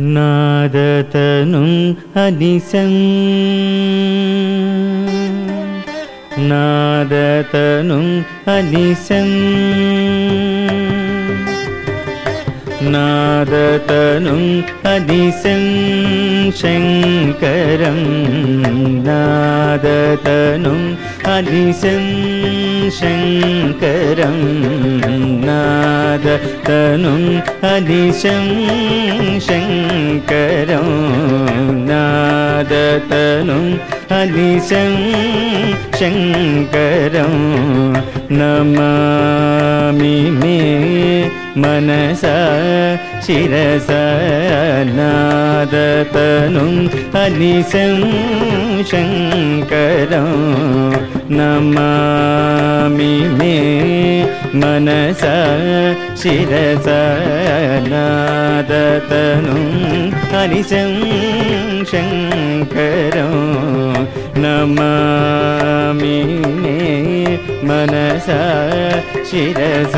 नादतनुम् अनिसम् नादतनुम् अनिसम् नादतनुम् अनिसं शङ्करं। नादतनुम् शङ्करं नादतनुम् अनिशं शङ्करं नादतनुम् अनिशं शङ्करं नमामि मे मनसा शिरसा नादतनुम् अनिशं शङ्करं नमामि मनसा शिरसा नादतनुम् अनिशं शङ्करं मे മനസ ശിരസനാദതനും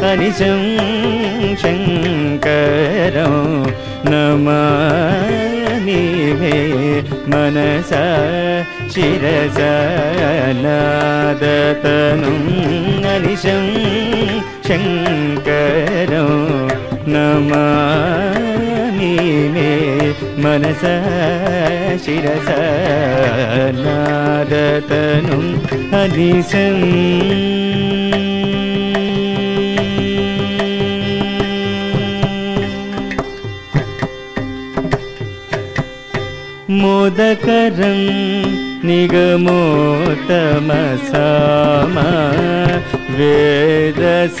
തനിശം ശങ്കരം നമാനി മനസ ശിരസനാദതനും അനിശം ശങ്കരം നമാ மனச சிரசநாதனும் அதிசம். மோதகரம் நிகமோத்தமசாம வேதசாரம்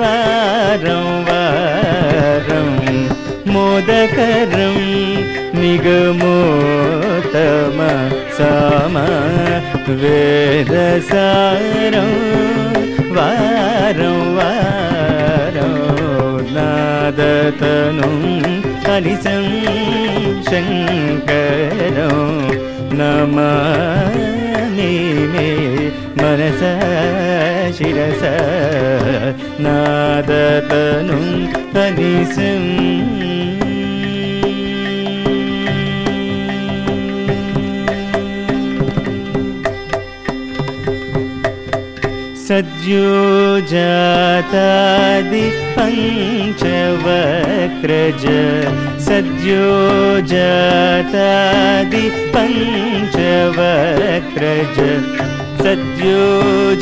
வாரம் வார മോദകരം നിഗമോത്തമ സമ വേദസാരം വാരം വാരം നാദതനും ഹരിസം ശങ്കരോ നമാനി മേ മനസ ശിരസ നാദതനും ഹരിസം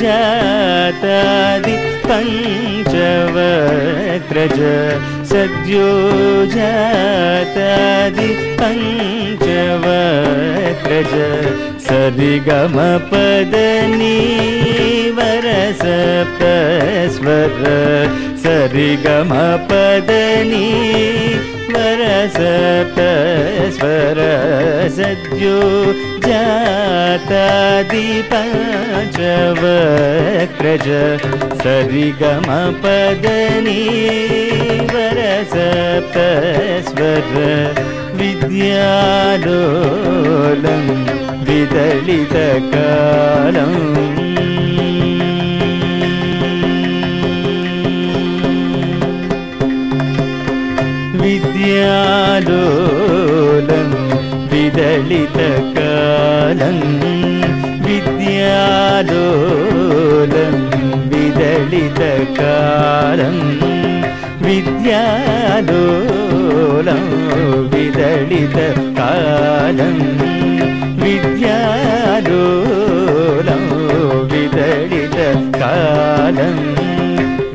जातादि पञ्चवक्रज सद्यो जातादि सरिगमपदनी वरसप्तस्वर। सरिगमपदनी वरसप्तस्वर। सद्यो जातादिपञ्चवक्रज सरिगमपदनी वरसप्तस्वर। विद्यालोलं ദളിതകാലം വിദ്യാലോലം വിദളിതകാലം. വിദ്യാലോലം വിദളിതകാലം. വിദ്യാലോലം വിദളിതകാലം. विदलितकालं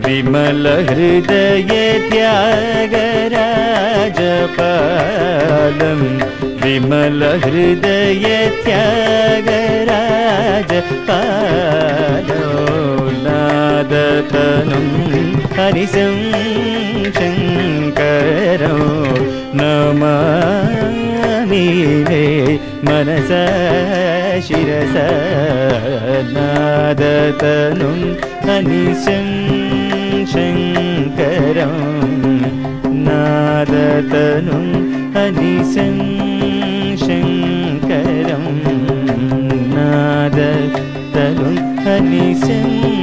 विमलहृदय त्यागराजपालं विमलहृदय त्यागराजपालो नादतनुम् हरिसं शङ्करौ मनसा സനാദതനും അനിശം ശങ്കരം. നാദതനും അനിശം ശങ്കരം. നാദതനും അനിശം